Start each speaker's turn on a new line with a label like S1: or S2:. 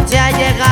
S1: noche ha llegado.